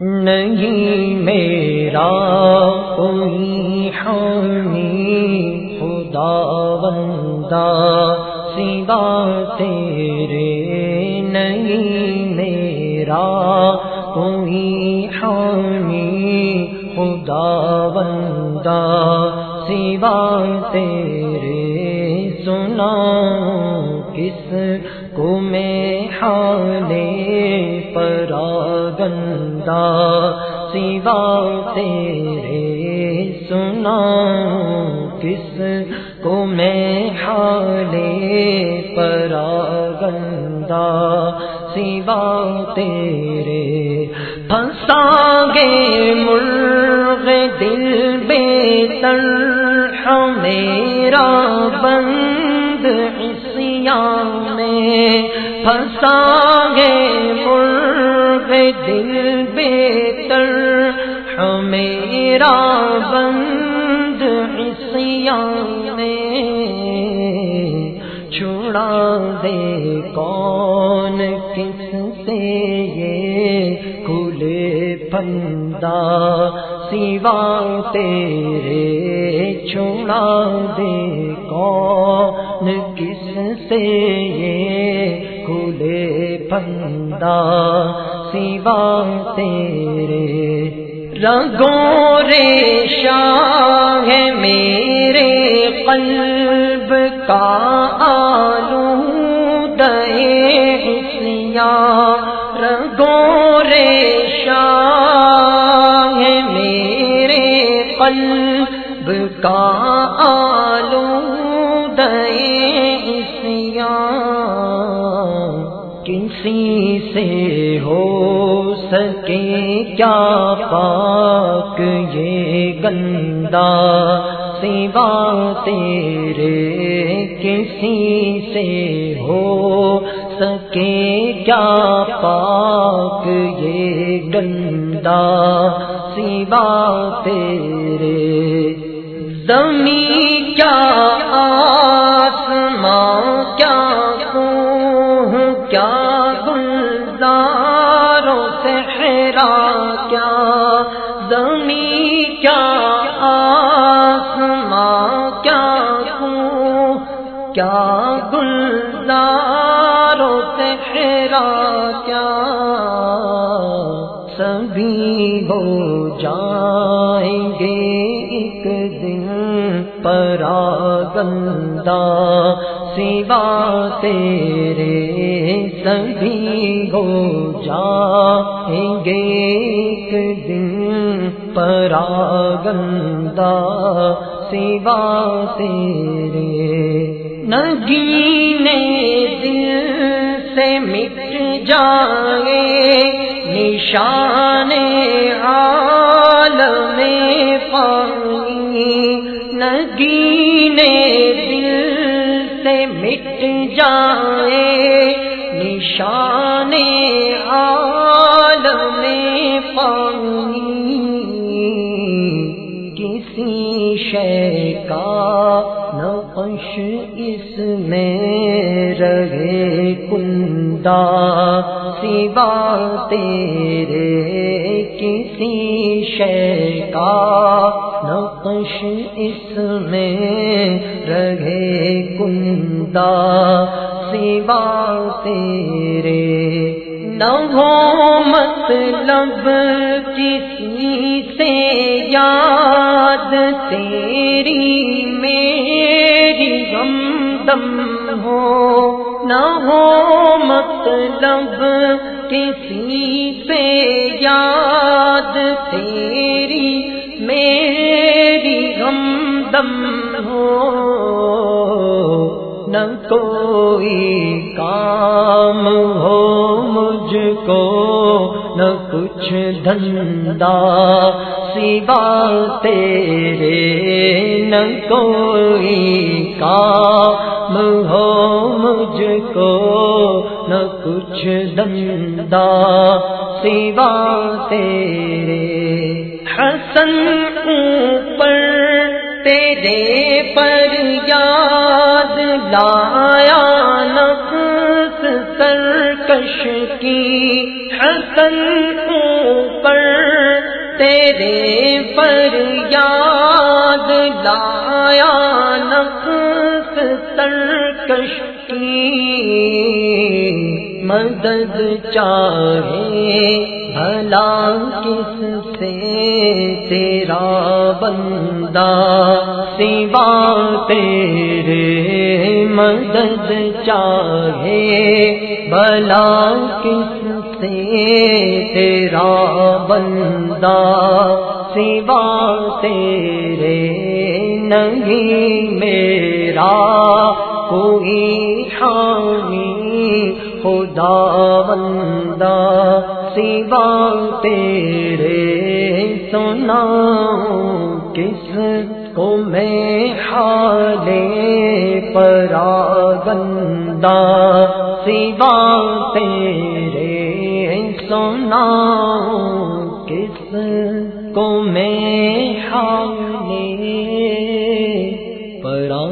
نہیں میرا کوئی حامی، خدا بندہ، سوا تیرے نہیں میرا کوئی حامی، خدا بندہ، سوا تیرے سنا کس کو میں حالے پرا گندا سوا تیرے سنا کس کو میں حالے پرا گندا سوا تیرے پھنسا گے مرغ دل بے تر میرا بند میں پھنسا گے مرغ دل بے تر میرا بند میں۔ چھوڑا دے کون کس سے یہ کھلے پندا سوا تیرے چھوڑا دے کون کس سے یہ کھلے پندا سوا تیرے رگوں رے ہے میرے قلب کا آلو دے رگوں رے ہے میرے قلب کا آلو دے کسی سے سکے کیا پاک یہ گندا سوا تیرے کسی سے ہو سکے کیا پاک یہ گندا سوا تیرے زمین کیا کیا گلزاروں صحرا کیا؟ سبھی ہو جائیں گے ایک دن پرا گندا سوا تیرے۔ سبھی ہو جائیں گے ایک دن پرا گندا سوا تیرے۔ نگینے دل سے مٹ جائے نشان عالم پانی نگینے دل سے مٹ جائے نشان عالم کسی شے کا نقش اس میں رہے کندا سوا تیرے کسی شے کا نقش اس میں رہے کندا سوا تیرے نہ ہو مطلب کسی سے یاد تیری میری ہمدم ہو، نہ ہو مطلب کسی سے یاد تیری میری ہمدم ہو۔ نہ کوئی کام ہو کچھ دھندا سوا تیرے نہ کوئی کام ہو مجھ کو، نہ کچھ دھندا سوا تیرے۔ حسن اوپر تیرے سرکش کی حسن اوپر تیرے پر یاد لایا نقص سرکش کی مدد چاہے، بھلا کس سے تیرا بندہ سوا تیرے مدد چاہے۔ بھلا کس سے تیرا بندہ سوا تیرے نہیں میرا کوئی حامی خدا بندہ سوا تیرے سنا کس کو میں حالے پرا گندا سوا تیرے سنا کس کو میں حالے پرا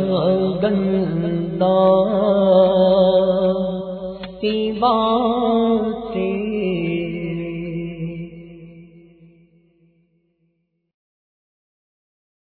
گندا سوا